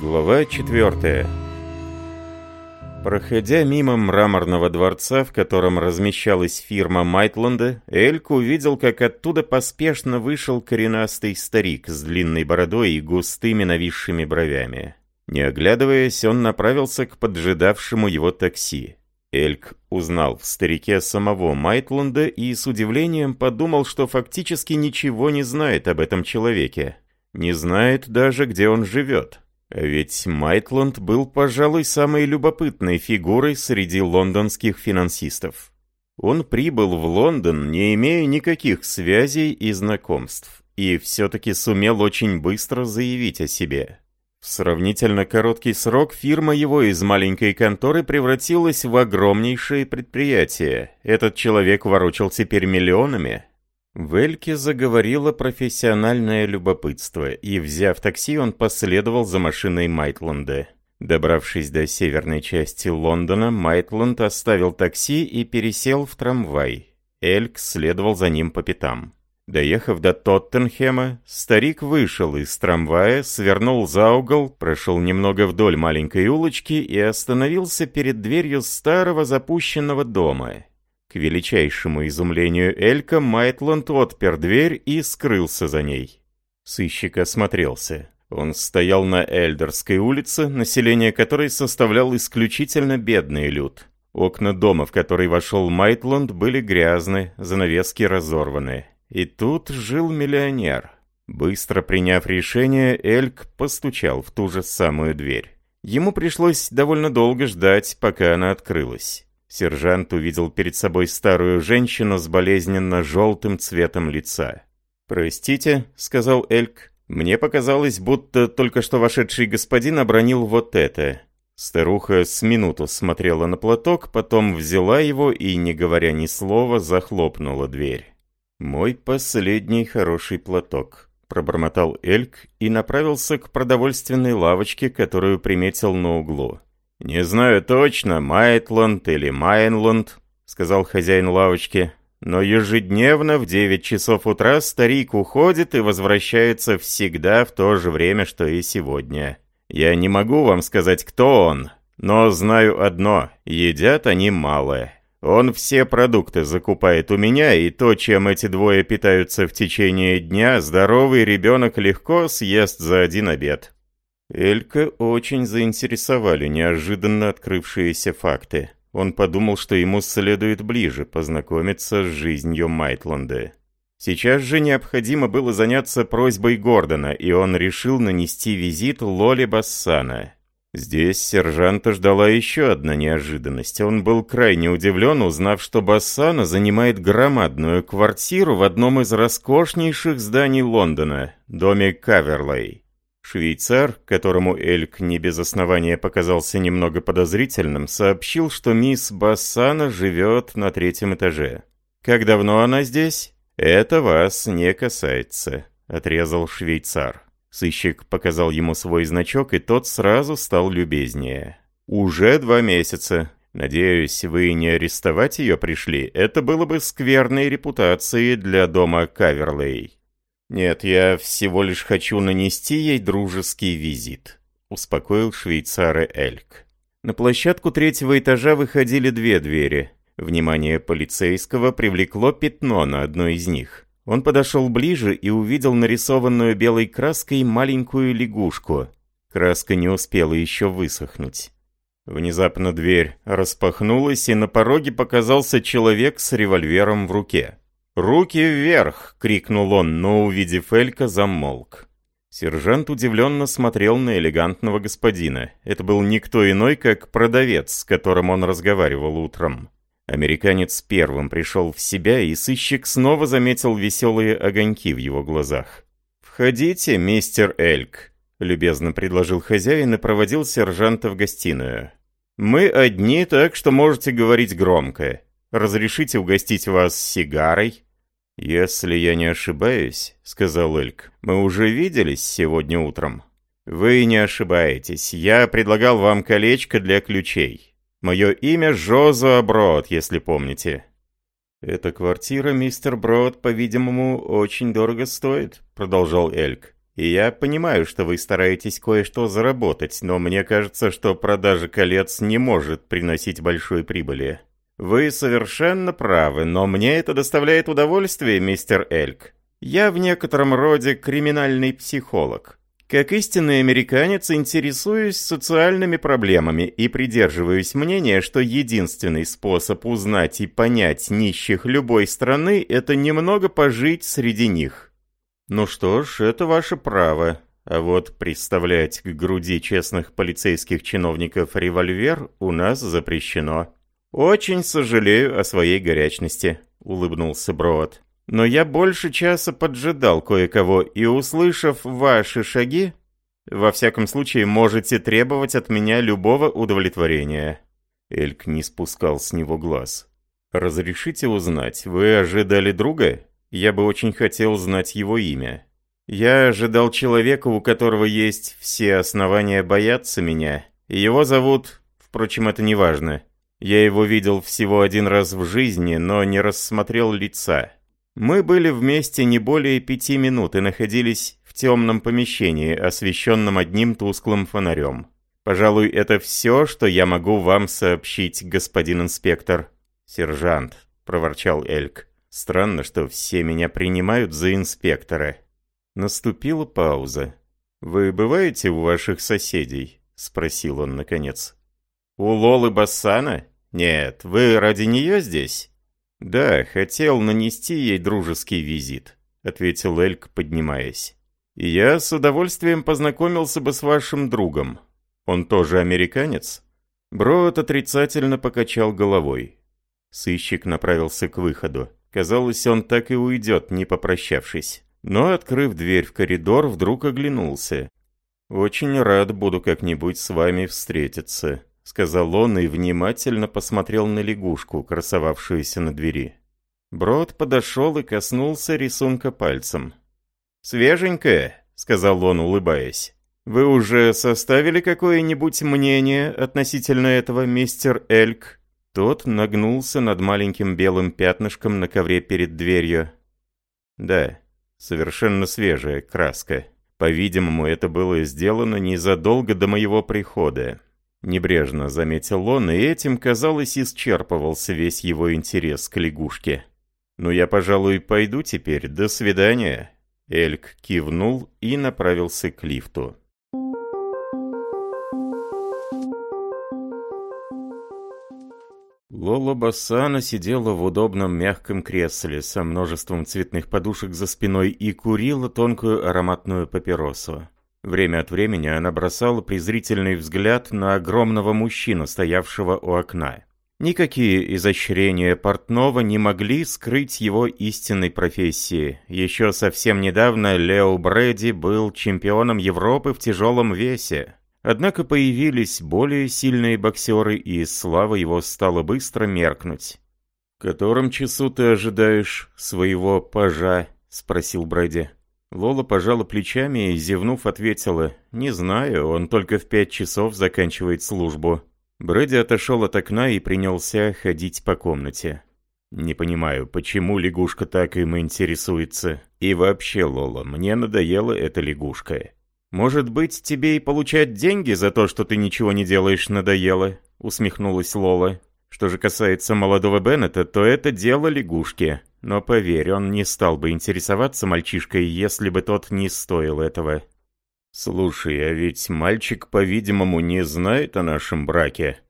Глава 4 Проходя мимо мраморного дворца, в котором размещалась фирма Майтланда, Эльк увидел, как оттуда поспешно вышел коренастый старик с длинной бородой и густыми нависшими бровями. Не оглядываясь, он направился к поджидавшему его такси. Эльк узнал в старике самого Майтланда и с удивлением подумал, что фактически ничего не знает об этом человеке. Не знает даже, где он живет. Ведь Майтланд был, пожалуй, самой любопытной фигурой среди лондонских финансистов. Он прибыл в Лондон, не имея никаких связей и знакомств, и все-таки сумел очень быстро заявить о себе. В сравнительно короткий срок фирма его из маленькой конторы превратилась в огромнейшее предприятие. Этот человек ворочал теперь миллионами, в Эльке заговорило профессиональное любопытство, и, взяв такси, он последовал за машиной Майтланда. Добравшись до северной части Лондона, Майтланд оставил такси и пересел в трамвай. Эльк следовал за ним по пятам. Доехав до Тоттенхема, старик вышел из трамвая, свернул за угол, прошел немного вдоль маленькой улочки и остановился перед дверью старого запущенного дома. К величайшему изумлению Элька Майтланд отпер дверь и скрылся за ней. Сыщик осмотрелся. Он стоял на Эльдерской улице, население которой составлял исключительно бедный люд. Окна дома, в который вошел Майтланд, были грязны, занавески разорваны. И тут жил миллионер. Быстро приняв решение, Эльк постучал в ту же самую дверь. Ему пришлось довольно долго ждать, пока она открылась. Сержант увидел перед собой старую женщину с болезненно желтым цветом лица. «Простите», — сказал Эльк, — «мне показалось, будто только что вошедший господин обронил вот это». Старуха с минуту смотрела на платок, потом взяла его и, не говоря ни слова, захлопнула дверь. «Мой последний хороший платок», — пробормотал Эльк и направился к продовольственной лавочке, которую приметил на углу. «Не знаю точно, Майтланд или Майнланд», — сказал хозяин лавочки. «Но ежедневно в девять часов утра старик уходит и возвращается всегда в то же время, что и сегодня. Я не могу вам сказать, кто он, но знаю одно — едят они мало. Он все продукты закупает у меня, и то, чем эти двое питаются в течение дня, здоровый ребенок легко съест за один обед». Элька очень заинтересовали неожиданно открывшиеся факты. Он подумал, что ему следует ближе познакомиться с жизнью Майтланда. Сейчас же необходимо было заняться просьбой Гордона, и он решил нанести визит Лоле Бассана. Здесь сержанта ждала еще одна неожиданность. Он был крайне удивлен, узнав, что Бассана занимает громадную квартиру в одном из роскошнейших зданий Лондона, доме Каверлей. Швейцар, которому Эльк не без основания показался немного подозрительным, сообщил, что мисс Бассана живет на третьем этаже. «Как давно она здесь?» «Это вас не касается», — отрезал швейцар. Сыщик показал ему свой значок, и тот сразу стал любезнее. «Уже два месяца. Надеюсь, вы не арестовать ее пришли. Это было бы скверной репутацией для дома Каверлей». «Нет, я всего лишь хочу нанести ей дружеский визит», — успокоил швейцара Эльк. На площадку третьего этажа выходили две двери. Внимание полицейского привлекло пятно на одной из них. Он подошел ближе и увидел нарисованную белой краской маленькую лягушку. Краска не успела еще высохнуть. Внезапно дверь распахнулась, и на пороге показался человек с револьвером в руке. «Руки вверх!» — крикнул он, но, увидев Элька, замолк. Сержант удивленно смотрел на элегантного господина. Это был никто иной, как продавец, с которым он разговаривал утром. Американец первым пришел в себя, и сыщик снова заметил веселые огоньки в его глазах. «Входите, мистер Эльк», — любезно предложил хозяин и проводил сержанта в гостиную. «Мы одни, так что можете говорить громко. Разрешите угостить вас сигарой?» «Если я не ошибаюсь», — сказал Эльк, — «мы уже виделись сегодня утром». «Вы не ошибаетесь. Я предлагал вам колечко для ключей. Мое имя Жозуа Брод, если помните». «Эта квартира, мистер Брод, по-видимому, очень дорого стоит», — продолжал Эльк. И я понимаю, что вы стараетесь кое-что заработать, но мне кажется, что продажа колец не может приносить большой прибыли. Вы совершенно правы, но мне это доставляет удовольствие, мистер Эльк. Я в некотором роде криминальный психолог. Как истинный американец интересуюсь социальными проблемами и придерживаюсь мнения, что единственный способ узнать и понять нищих любой страны – это немного пожить среди них. Ну что ж, это ваше право. А вот представлять к груди честных полицейских чиновников револьвер у нас запрещено. «Очень сожалею о своей горячности», — улыбнулся Броуд. Но я больше часа поджидал кое-кого, и, услышав ваши шаги, во всяком случае, можете требовать от меня любого удовлетворения». Эльк не спускал с него глаз. «Разрешите узнать, вы ожидали друга? Я бы очень хотел знать его имя. Я ожидал человека, у которого есть все основания бояться меня. Его зовут... Впрочем, это не важно. Я его видел всего один раз в жизни, но не рассмотрел лица. Мы были вместе не более пяти минут и находились в темном помещении, освещенном одним тусклым фонарем. Пожалуй, это все, что я могу вам сообщить, господин инспектор. Сержант, проворчал Эльк. Странно, что все меня принимают за инспектора. Наступила пауза. «Вы бываете у ваших соседей?» — спросил он наконец. «У Лолы Бассана? Нет, вы ради нее здесь?» «Да, хотел нанести ей дружеский визит», — ответил Эльк, поднимаясь. «Я с удовольствием познакомился бы с вашим другом. Он тоже американец?» Броуд отрицательно покачал головой. Сыщик направился к выходу. Казалось, он так и уйдет, не попрощавшись. Но, открыв дверь в коридор, вдруг оглянулся. «Очень рад буду как-нибудь с вами встретиться», — сказал он и внимательно посмотрел на лягушку, красовавшуюся на двери. Брод подошел и коснулся рисунка пальцем. «Свеженькая», — сказал он, улыбаясь. «Вы уже составили какое-нибудь мнение относительно этого, мистер Эльк?» Тот нагнулся над маленьким белым пятнышком на ковре перед дверью. «Да, совершенно свежая краска. По-видимому, это было сделано незадолго до моего прихода. Небрежно заметил он, и этим, казалось, исчерпывался весь его интерес к лягушке. «Ну я, пожалуй, пойду теперь. До свидания». Эльк кивнул и направился к лифту. Лола Бассана сидела в удобном мягком кресле со множеством цветных подушек за спиной и курила тонкую ароматную папиросу. Время от времени она бросала презрительный взгляд на огромного мужчину, стоявшего у окна. Никакие изощрения портного не могли скрыть его истинной профессии. Еще совсем недавно Лео Брэди был чемпионом Европы в тяжелом весе. Однако появились более сильные боксеры, и слава его стала быстро меркнуть. «В котором часу ты ожидаешь своего пажа?» — спросил Брэди. Лола пожала плечами и, зевнув, ответила, «Не знаю, он только в пять часов заканчивает службу». Брэди отошел от окна и принялся ходить по комнате. «Не понимаю, почему лягушка так им интересуется? И вообще, Лола, мне надоела эта лягушка». «Может быть, тебе и получать деньги за то, что ты ничего не делаешь, надоело?» — усмехнулась Лола. «Что же касается молодого Беннета, то это дело лягушки. Но поверь, он не стал бы интересоваться мальчишкой, если бы тот не стоил этого. «Слушай, а ведь мальчик, по-видимому, не знает о нашем браке».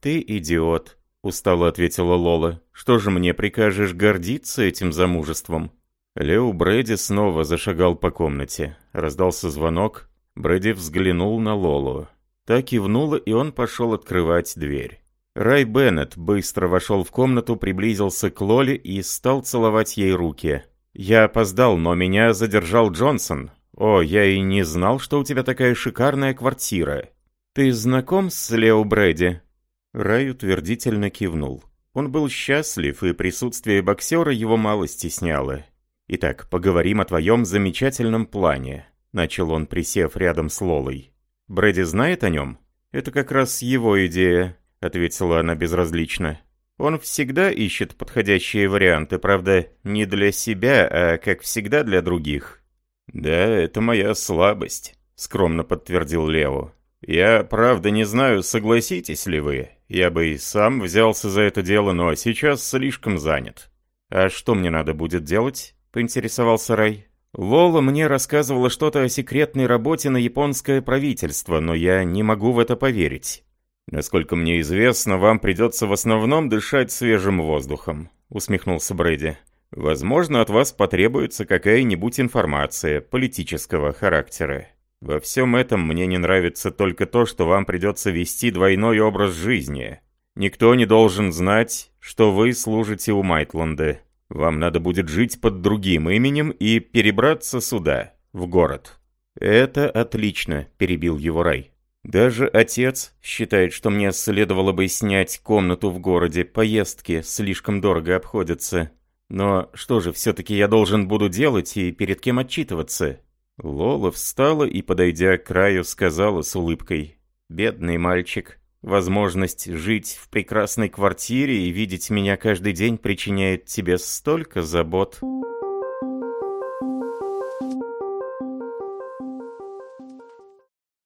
«Ты идиот», — устало ответила Лола. «Что же мне прикажешь гордиться этим замужеством?» Лео Брэди снова зашагал по комнате. Раздался звонок. Брэди взглянул на Лолу. Та кивнула, и он пошел открывать дверь. Рай Беннет быстро вошел в комнату, приблизился к Лоле и стал целовать ей руки. «Я опоздал, но меня задержал Джонсон. О, я и не знал, что у тебя такая шикарная квартира. Ты знаком с Лео Брэди?» Рай утвердительно кивнул. Он был счастлив, и присутствие боксера его мало стесняло. «Итак, поговорим о твоем замечательном плане», — начал он, присев рядом с Лолой. «Брэди знает о нем? Это как раз его идея ответила она безразлично. Он всегда ищет подходящие варианты, правда, не для себя, а, как всегда, для других. «Да, это моя слабость», — скромно подтвердил Лео. «Я, правда, не знаю, согласитесь ли вы. Я бы и сам взялся за это дело, но сейчас слишком занят». «А что мне надо будет делать?» — поинтересовался Рай. «Лола мне рассказывала что-то о секретной работе на японское правительство, но я не могу в это поверить». «Насколько мне известно, вам придется в основном дышать свежим воздухом», — усмехнулся Брэди. «Возможно, от вас потребуется какая-нибудь информация политического характера. Во всем этом мне не нравится только то, что вам придется вести двойной образ жизни. Никто не должен знать, что вы служите у Майтланда. Вам надо будет жить под другим именем и перебраться сюда, в город». «Это отлично», — перебил его Рай. «Даже отец считает, что мне следовало бы снять комнату в городе, поездки слишком дорого обходятся. Но что же все-таки я должен буду делать и перед кем отчитываться?» Лола встала и, подойдя к краю, сказала с улыбкой. «Бедный мальчик. Возможность жить в прекрасной квартире и видеть меня каждый день причиняет тебе столько забот».